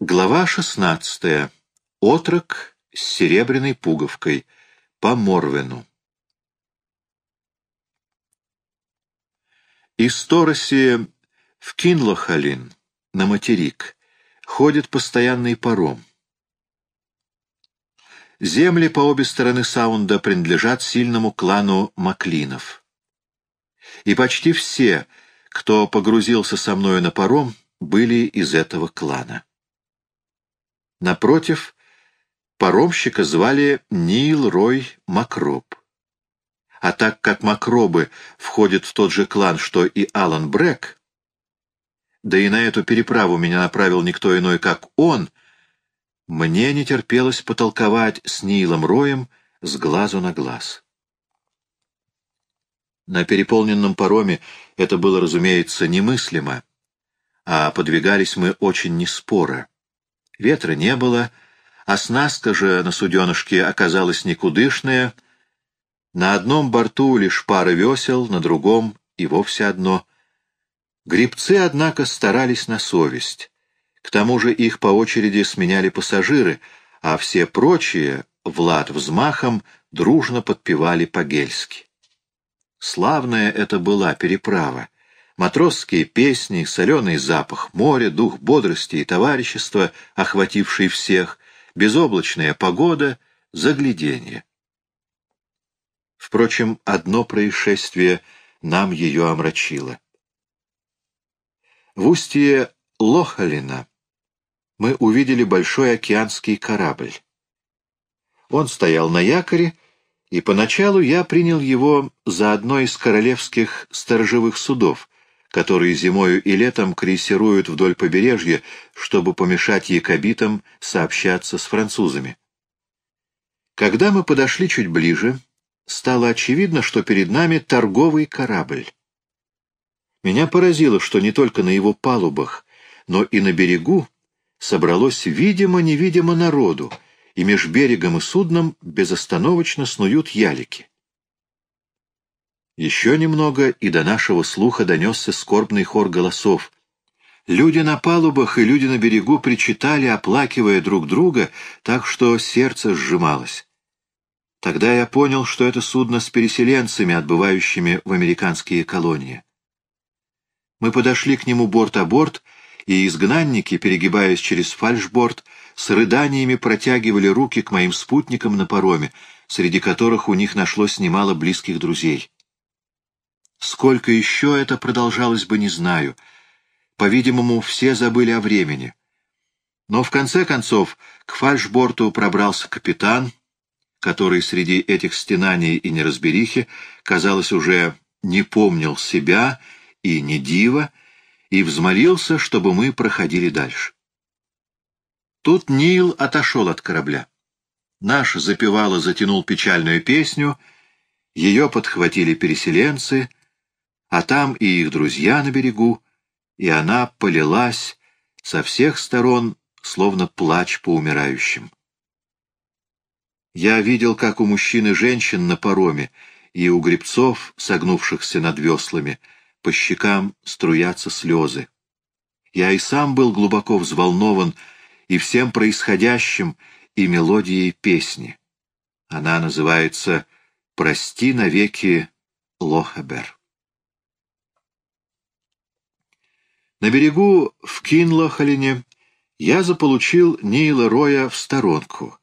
Глава шестнадцатая. Отрок с серебряной пуговкой. По Морвену. Из Тороси в Кинлохалин, на материк, ходит постоянный паром. Земли по обе стороны Саунда принадлежат сильному клану Маклинов. И почти все, кто погрузился со мною на паром, были из этого клана. Напротив, паромщика звали Нил Рой Макроб. А так как Макробы входят в тот же клан, что и Алан Брэк, да и на эту переправу меня направил никто иной, как он, мне не терпелось потолковать с Нилом Роем с глазу на глаз. На переполненном пароме это было, разумеется, немыслимо, а подвигались мы очень неспоро. Ветра не было, а снаска же на суденышке оказалась никудышная. На одном борту лишь пара весел, на другом и вовсе одно. Грибцы, однако, старались на совесть. К тому же их по очереди сменяли пассажиры, а все прочие, Влад взмахом, дружно подпевали по-гельски. Славная это была переправа. Матросские песни, соленый запах моря, дух бодрости и товарищества, охвативший всех, безоблачная погода, загляденье. Впрочем, одно происшествие нам ее омрачило. В устье Лохалина мы увидели большой океанский корабль. Он стоял на якоре, и поначалу я принял его за одно из королевских сторожевых судов, которые зимою и летом крейсируют вдоль побережья, чтобы помешать якобитам сообщаться с французами. Когда мы подошли чуть ближе, стало очевидно, что перед нами торговый корабль. Меня поразило, что не только на его палубах, но и на берегу собралось видимо-невидимо народу, и меж берегом и судном безостановочно снуют ялики. Еще немного, и до нашего слуха донесся скорбный хор голосов. Люди на палубах и люди на берегу причитали, оплакивая друг друга, так что сердце сжималось. Тогда я понял, что это судно с переселенцами, отбывающими в американские колонии. Мы подошли к нему борт о борт, и изгнанники, перегибаясь через фальшборд, с рыданиями протягивали руки к моим спутникам на пароме, среди которых у них нашлось немало близких друзей. Сколько еще это продолжалось бы, не знаю. По-видимому, все забыли о времени. Но в конце концов к фальшборту пробрался капитан, который среди этих стенаний и неразберихи, казалось, уже не помнил себя и не дива, и взмолился, чтобы мы проходили дальше. Тут Нил отошел от корабля. Наш запевало затянул печальную песню, ее подхватили переселенцы — а там и их друзья на берегу, и она полилась со всех сторон, словно плач по умирающим. Я видел, как у мужчин и женщин на пароме и у гребцов, согнувшихся над веслами, по щекам струятся слезы. Я и сам был глубоко взволнован и всем происходящим, и мелодией песни. Она называется «Прости навеки, Лохабер». На берегу в Кинлохалине я заполучил Нила Роя в сторонку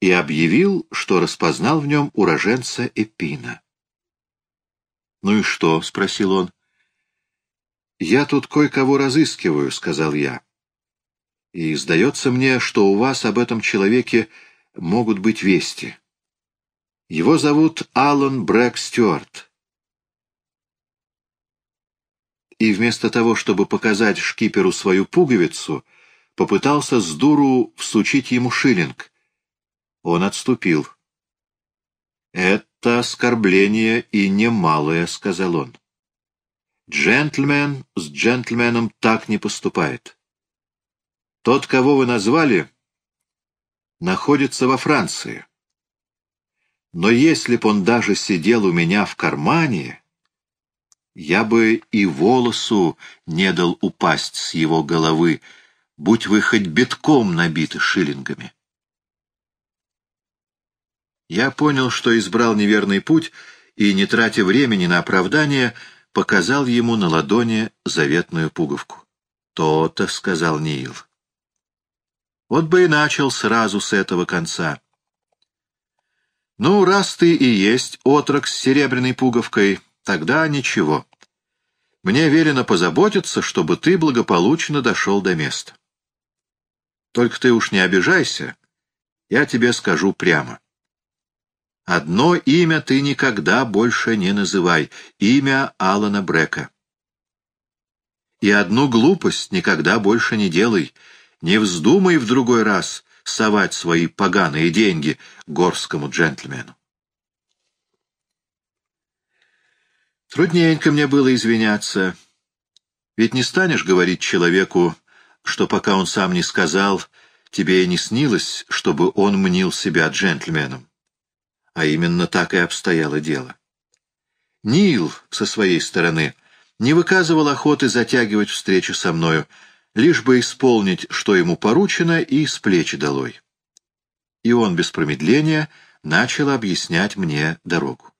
и объявил, что распознал в нем уроженца Эпина. «Ну и что?» — спросил он. «Я тут кое-кого разыскиваю», — сказал я. «И сдается мне, что у вас об этом человеке могут быть вести. Его зовут Аллан Брэк Стюарт и вместо того, чтобы показать шкиперу свою пуговицу, попытался с дуру всучить ему шиллинг. Он отступил. «Это оскорбление и немалое», — сказал он. «Джентльмен с джентльменом так не поступает. Тот, кого вы назвали, находится во Франции. Но если б он даже сидел у меня в кармане...» Я бы и волосу не дал упасть с его головы, будь вы хоть битком набиты шиллингами. Я понял, что избрал неверный путь, и, не тратя времени на оправдание, показал ему на ладони заветную пуговку. «То-то», — сказал Нил. Вот бы и начал сразу с этого конца. Ну, раз ты и есть отрок с серебряной пуговкой, тогда ничего. Мне велено позаботиться, чтобы ты благополучно дошел до места. Только ты уж не обижайся, я тебе скажу прямо. Одно имя ты никогда больше не называй — имя Алана Брека. И одну глупость никогда больше не делай. Не вздумай в другой раз совать свои поганые деньги горскому джентльмену. Трудненько мне было извиняться. Ведь не станешь говорить человеку, что пока он сам не сказал, тебе и не снилось, чтобы он мнил себя джентльменом. А именно так и обстояло дело. Нил, со своей стороны, не выказывал охоты затягивать встречу со мною, лишь бы исполнить, что ему поручено, и с плечи долой. И он без промедления начал объяснять мне дорогу.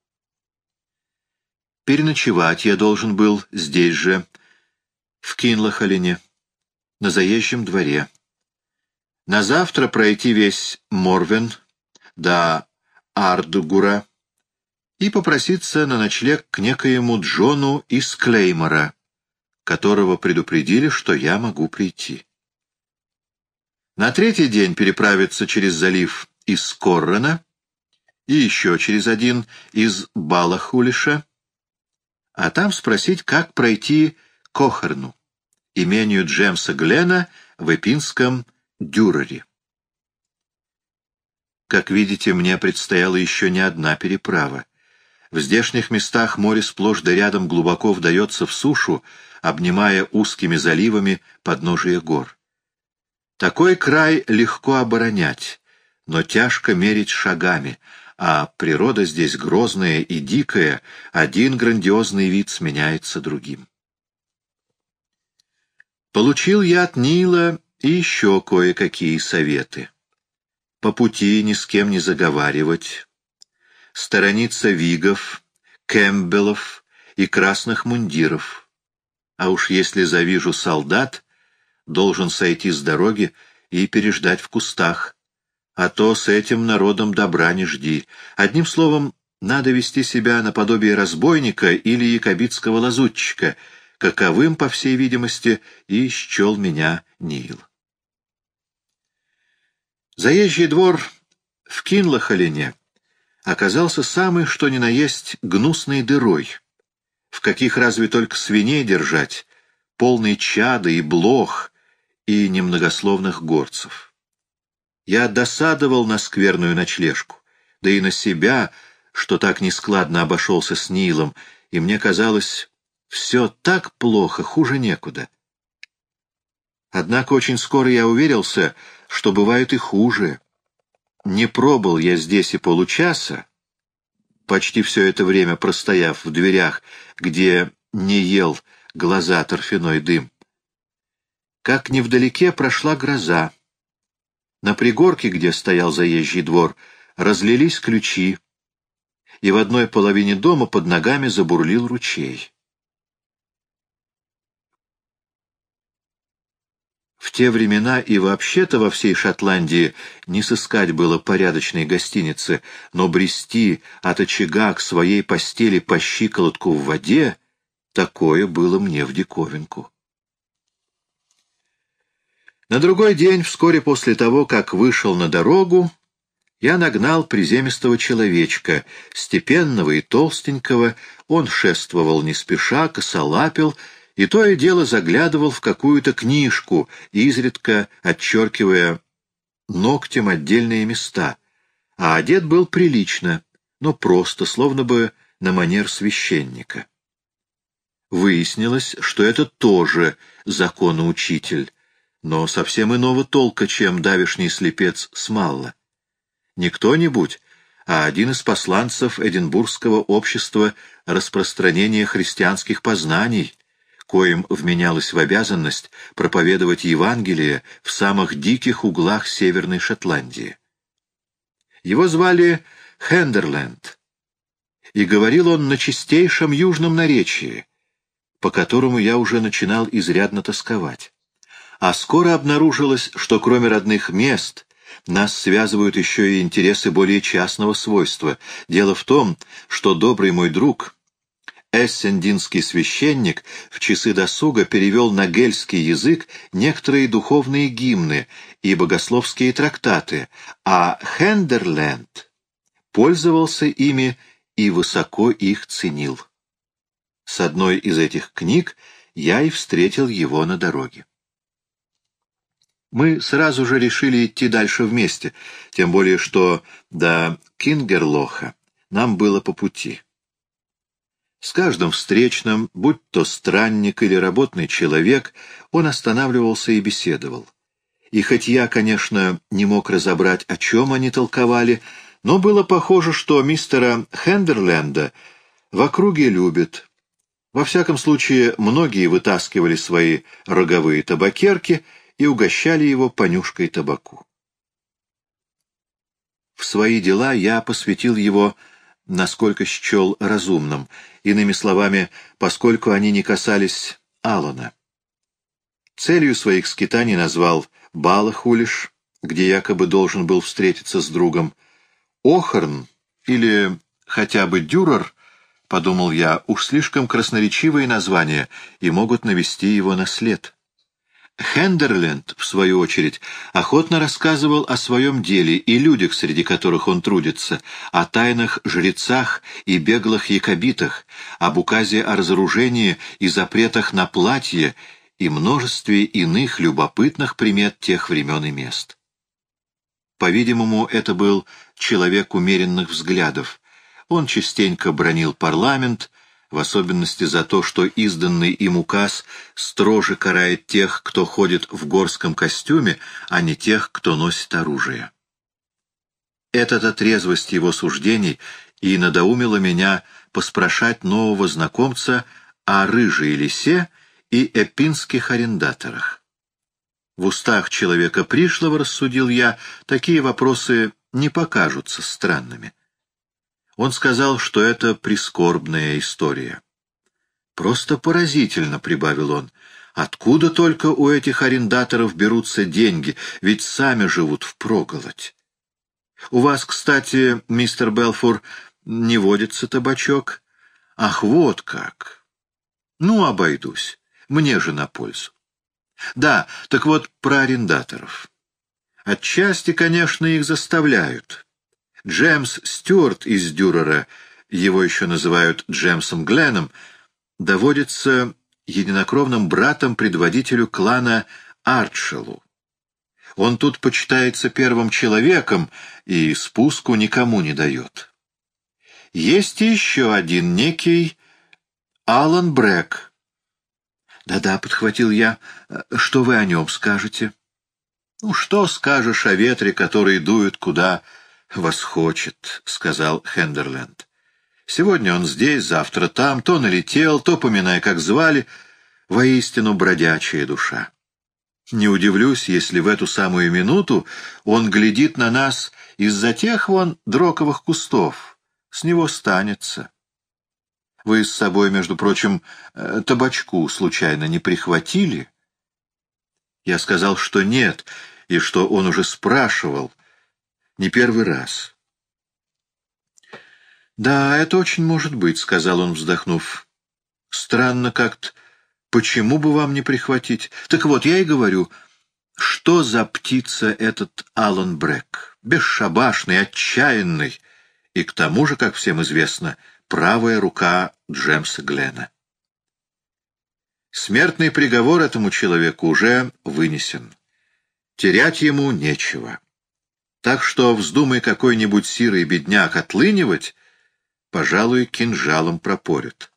Переночевать я должен был здесь же, в Кинлахалине, на заезжем дворе. На завтра пройти весь Морвен до Ардугура и попроситься на ночлег к некоему Джону из Клеймора, которого предупредили, что я могу прийти. На третий день переправиться через залив из Коррена и еще через один из Балахулиша, а там спросить, как пройти к Охарну, имению Джемса Глена в Эпинском Дюрере. Как видите, мне предстояла еще не одна переправа. В здешних местах море сплошь да рядом глубоко вдается в сушу, обнимая узкими заливами подножие гор. Такой край легко оборонять, но тяжко мерить шагами, а природа здесь грозная и дикая, один грандиозный вид сменяется другим. Получил я от Нила и еще кое-какие советы по пути ни с кем не заговаривать, сторониться вигов, кэмпбеллов и красных мундиров. А уж если завижу солдат, должен сойти с дороги и переждать в кустах. А то с этим народом добра не жди. Одним словом, надо вести себя наподобие разбойника или якобитского лазутчика, каковым, по всей видимости, и счел меня Нил. Заезжий двор в Кинлахалине оказался самый что ни на есть гнусной дырой, в каких разве только свиней держать, полный чада и блох и немногословных горцев. Я досадовал на скверную ночлежку, да и на себя, что так нескладно обошелся с Нилом, и мне казалось, все так плохо, хуже некуда. Однако очень скоро я уверился, что бывает и хуже. Не пробыл я здесь и получаса, почти все это время простояв в дверях, где не ел глаза торфяной дым. Как невдалеке прошла гроза. На пригорке, где стоял заезжий двор, разлились ключи, и в одной половине дома под ногами забурлил ручей. В те времена и вообще-то во всей Шотландии не сыскать было порядочной гостиницы, но брести от очага к своей постели по щиколотку в воде — такое было мне в диковинку. На другой день, вскоре после того, как вышел на дорогу, я нагнал приземистого человечка, степенного и толстенького, он шествовал не спеша, косолапил — и то и дело заглядывал в какую-то книжку, изредка отчеркивая ногтем отдельные места, а одет был прилично, но просто, словно бы на манер священника. Выяснилось, что это тоже законоучитель, но совсем иного толка, чем давишний слепец Смалла. Не кто-нибудь, а один из посланцев Эдинбургского общества распространения христианских познаний — коим вменялось в обязанность проповедовать Евангелие в самых диких углах Северной Шотландии. Его звали Хендерленд, и говорил он на чистейшем южном наречии, по которому я уже начинал изрядно тосковать. А скоро обнаружилось, что кроме родных мест нас связывают еще и интересы более частного свойства. Дело в том, что добрый мой друг, эссендинский священник, в часы досуга перевел на гельский язык некоторые духовные гимны и богословские трактаты, а Хендерленд пользовался ими и высоко их ценил. С одной из этих книг я и встретил его на дороге. Мы сразу же решили идти дальше вместе, тем более что до Кингерлоха нам было по пути. С каждым встречным, будь то странник или работный человек, он останавливался и беседовал. И хоть я, конечно, не мог разобрать, о чем они толковали, но было похоже, что мистера Хендерленда в округе любят. Во всяком случае, многие вытаскивали свои роговые табакерки — и угощали его понюшкой табаку. В свои дела я посвятил его, насколько счел разумным, иными словами, поскольку они не касались Алана. Целью своих скитаний назвал Балахулиш, где якобы должен был встретиться с другом, Охорн или хотя бы Дюрер, подумал я, уж слишком красноречивые названия и могут навести его на след. Хендерленд, в свою очередь, охотно рассказывал о своем деле и людях, среди которых он трудится, о тайных жрецах и беглых якобитах, об указе о разоружении и запретах на платье и множестве иных любопытных примет тех времен и мест. По-видимому, это был человек умеренных взглядов. Он частенько бронил парламент, в особенности за то, что изданный им указ строже карает тех, кто ходит в горском костюме, а не тех, кто носит оружие. Эта трезвость его суждений и надоумила меня поспрашать нового знакомца о рыжей лисе и эпинских арендаторах. В устах человека пришлого, рассудил я, такие вопросы не покажутся странными. Он сказал, что это прискорбная история. «Просто поразительно», — прибавил он, — «откуда только у этих арендаторов берутся деньги, ведь сами живут впроголодь. У вас, кстати, мистер Белфур, не водится табачок? Ах, вот как! Ну, обойдусь, мне же на пользу. Да, так вот про арендаторов. Отчасти, конечно, их заставляют». Джеймс Стюарт из Дюрера, его еще называют Джеймсом Гленном, доводится единокровным братом предводителю клана Арчелу. Он тут почитается первым человеком и спуску никому не дает. Есть еще один некий Алан Брэк. «Да-да», — подхватил я, — «что вы о нем скажете?» «Ну, что скажешь о ветре, который дует куда восхочет», — сказал Хендерленд. «Сегодня он здесь, завтра там, то налетел, то, поминая, как звали, воистину бродячая душа. Не удивлюсь, если в эту самую минуту он глядит на нас из-за тех вон дроковых кустов. С него станется. Вы с собой, между прочим, э, табачку случайно не прихватили?» Я сказал, что нет, и что он уже спрашивал — не первый раз. «Да, это очень может быть», — сказал он, вздохнув. «Странно как-то. Почему бы вам не прихватить? Так вот, я и говорю, что за птица этот Алан Брэк? Бесшабашный, отчаянный, и к тому же, как всем известно, правая рука Джемса Глена. Смертный приговор этому человеку уже вынесен. Терять ему нечего. Так что, вздумай какой-нибудь сирый бедняк отлынивать, пожалуй, кинжалом пропорит.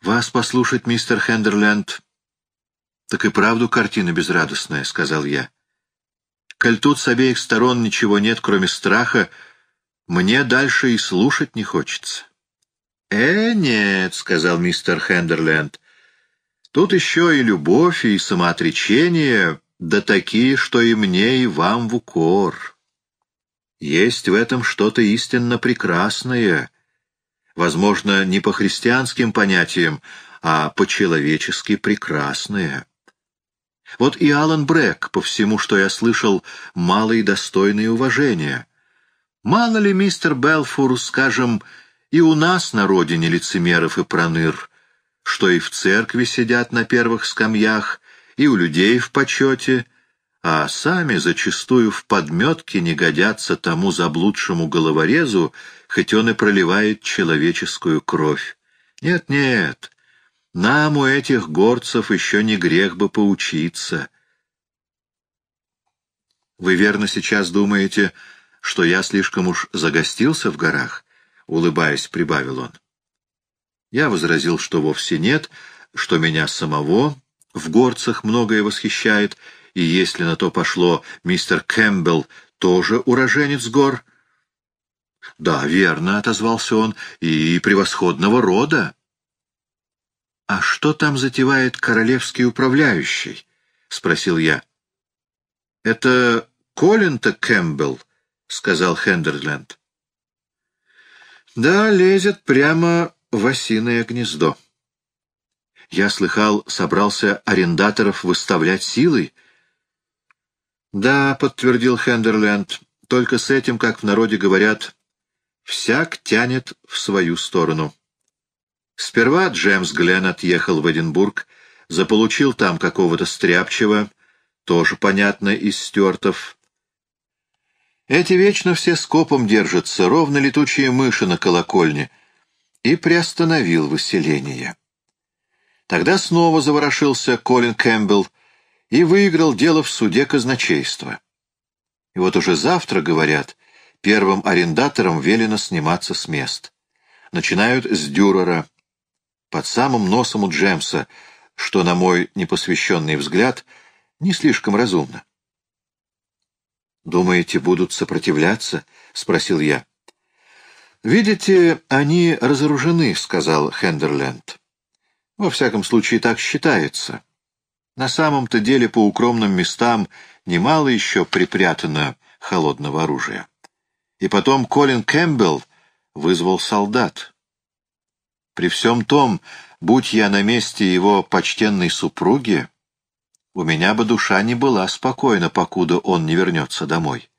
«Вас послушать, мистер Хендерленд, так и правду картина безрадостная», — сказал я. «Коль тут с обеих сторон ничего нет, кроме страха, мне дальше и слушать не хочется. «Э, нет», — сказал мистер Хендерленд, — «тут еще и любовь, и самоотречение, да такие, что и мне, и вам в укор. Есть в этом что-то истинно прекрасное, возможно, не по христианским понятиям, а по-человечески прекрасное». Вот и Алан Брэк, по всему, что я слышал, малый достойный уважения. Мало ли, мистер Белфур, скажем, и у нас на родине лицемеров и проныр, что и в церкви сидят на первых скамьях, и у людей в почете, а сами зачастую в подметке не годятся тому заблудшему головорезу, хоть он и проливает человеческую кровь. Нет-нет, нам у этих горцев еще не грех бы поучиться. Вы верно сейчас думаете, что я слишком уж загостился в горах? Улыбаясь, прибавил он. Я возразил, что вовсе нет, что меня самого в горцах многое восхищает, и если на то пошло, мистер Кэмпбелл тоже уроженец гор. «Да, верно», — отозвался он, — «и превосходного рода». «А что там затевает королевский управляющий?» — спросил я. «Это Колин-то Кэмпбелл», — сказал Хендерленд. «Да, лезет прямо в осиное гнездо. Я слыхал, собрался арендаторов выставлять силой». «Да», — подтвердил Хендерленд, — «только с этим, как в народе говорят, всяк тянет в свою сторону». Сперва Джемс Глен отъехал в Эдинбург, заполучил там какого-то стряпчего, тоже, понятно, из стюартов. Эти вечно все скопом держатся, ровно летучие мыши на колокольне, и приостановил выселение. Тогда снова заворошился Колин Кэмпбелл и выиграл дело в суде казначейства. И вот уже завтра, говорят, первым арендаторам велено сниматься с мест. Начинают с Дюрера, под самым носом у Джемса, что, на мой непосвященный взгляд, не слишком разумно. «Думаете, будут сопротивляться?» — спросил я. «Видите, они разоружены», — сказал Хендерленд. «Во всяком случае, так считается. На самом-то деле по укромным местам немало еще припрятано холодного оружия. И потом Колин Кэмпбелл вызвал солдат. При всем том, будь я на месте его почтенной супруги, у меня бы душа не была спокойна, покуда он не вернется домой.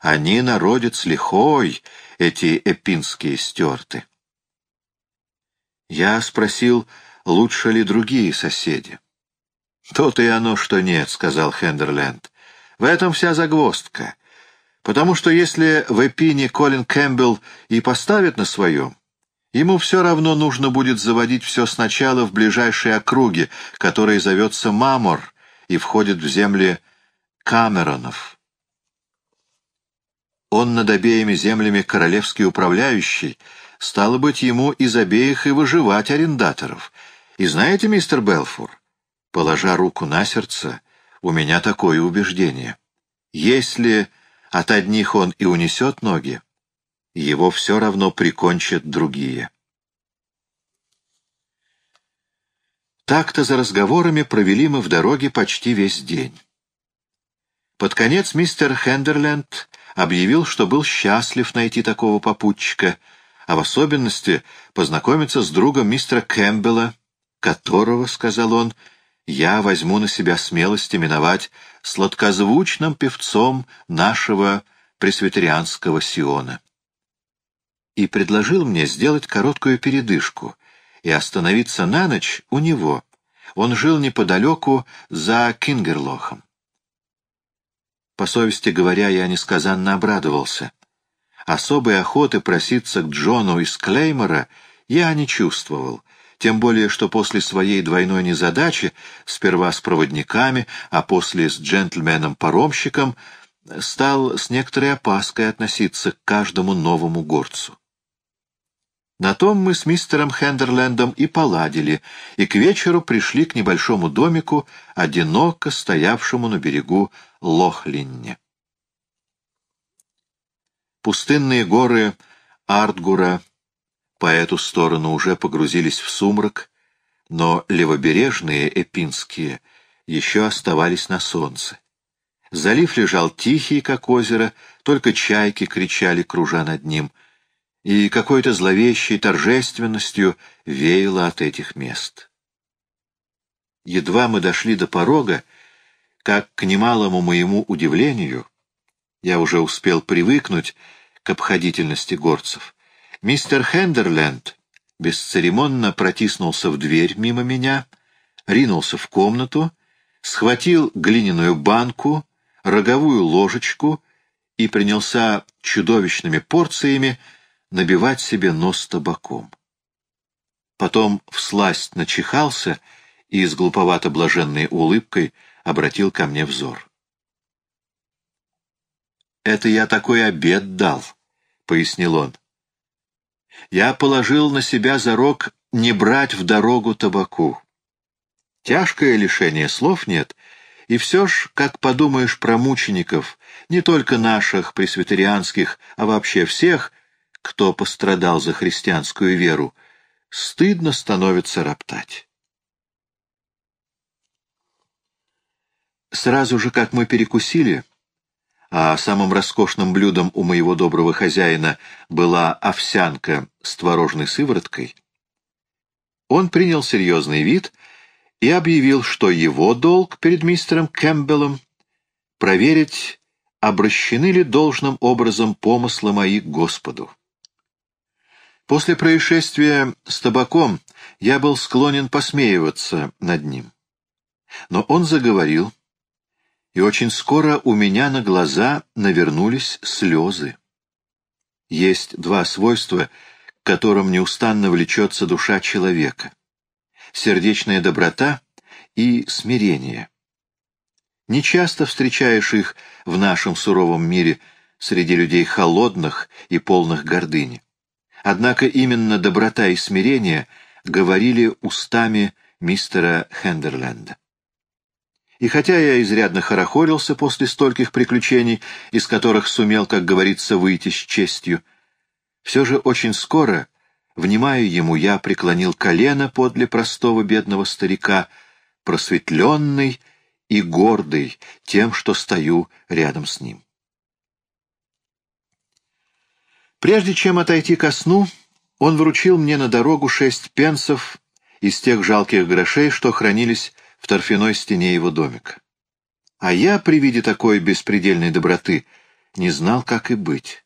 Они народец лихой, эти эпинские стерты. Я спросил, лучше ли другие соседи. «То-то и оно, что нет», — сказал Хендерленд. «В этом вся загвоздка. Потому что если в Эпине Колин Кэмпбелл и поставит на своем, Ему все равно нужно будет заводить все сначала в ближайшей округе, которая зовется Мамор и входит в земли Камеронов. Он над обеими землями королевский управляющий, стало быть, ему из обеих и выживать арендаторов. И знаете, мистер Белфур, положа руку на сердце, у меня такое убеждение. Если от одних он и унесет ноги, его все равно прикончат другие. Так-то за разговорами провели мы в дороге почти весь день. Под конец мистер Хендерленд объявил, что был счастлив найти такого попутчика, а в особенности познакомиться с другом мистера Кэмпбелла, которого, — сказал он, — я возьму на себя смелость именовать сладкозвучным певцом нашего пресвитерианского Сиона и предложил мне сделать короткую передышку и остановиться на ночь у него. Он жил неподалеку за Кингерлохом. По совести говоря, я несказанно обрадовался. Особой охоты проситься к Джону из Клеймора я не чувствовал, тем более, что после своей двойной незадачи, сперва с проводниками, а после с джентльменом-паромщиком, стал с некоторой опаской относиться к каждому новому горцу. На том мы с мистером Хендерлендом и поладили, и к вечеру пришли к небольшому домику, одиноко стоявшему на берегу Лохлинне. Пустынные горы Артгура по эту сторону уже погрузились в сумрак, но левобережные, эпинские, еще оставались на солнце. Залив лежал тихий, как озеро, только чайки кричали, кружа над ним, и какой-то зловещей торжественностью веяло от этих мест. Едва мы дошли до порога, как, к немалому моему удивлению, я уже успел привыкнуть к обходительности горцев, мистер Хендерленд бесцеремонно протиснулся в дверь мимо меня, ринулся в комнату, схватил глиняную банку, роговую ложечку и принялся чудовищными порциями набивать себе нос табаком. Потом всласть начихался и с глуповато-блаженной улыбкой обратил ко мне взор. «Это я такой обед дал», — пояснил он. «Я положил на себя зарок не брать в дорогу табаку. Тяжкое лишение слов нет, и все ж, как подумаешь про мучеников, не только наших, пресвитерианских, а вообще всех, кто пострадал за христианскую веру, стыдно становится роптать. Сразу же, как мы перекусили, а самым роскошным блюдом у моего доброго хозяина была овсянка с творожной сывороткой, он принял серьезный вид — и объявил, что его долг перед мистером Кэмпбеллом проверить, обращены ли должным образом помыслы мои к Господу. После происшествия с табаком я был склонен посмеиваться над ним. Но он заговорил, и очень скоро у меня на глаза навернулись слезы. Есть два свойства, к которым неустанно влечется душа человека — сердечная доброта и смирение. Нечасто встречаешь их в нашем суровом мире среди людей холодных и полных гордыни. Однако именно доброта и смирение говорили устами мистера Хендерленда. И хотя я изрядно хорохорился после стольких приключений, из которых сумел, как говорится, выйти с честью, все же очень скоро Внимая ему, я преклонил колено подле простого бедного старика, просветленный и гордый тем, что стою рядом с ним. Прежде чем отойти ко сну, он вручил мне на дорогу шесть пенсов из тех жалких грошей, что хранились в торфяной стене его домика. А я при виде такой беспредельной доброты не знал, как и быть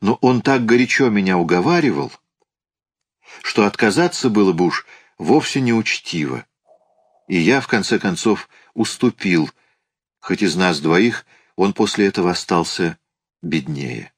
но он так горячо меня уговаривал, что отказаться было бы уж вовсе неучтиво. И я, в конце концов, уступил, хоть из нас двоих он после этого остался беднее.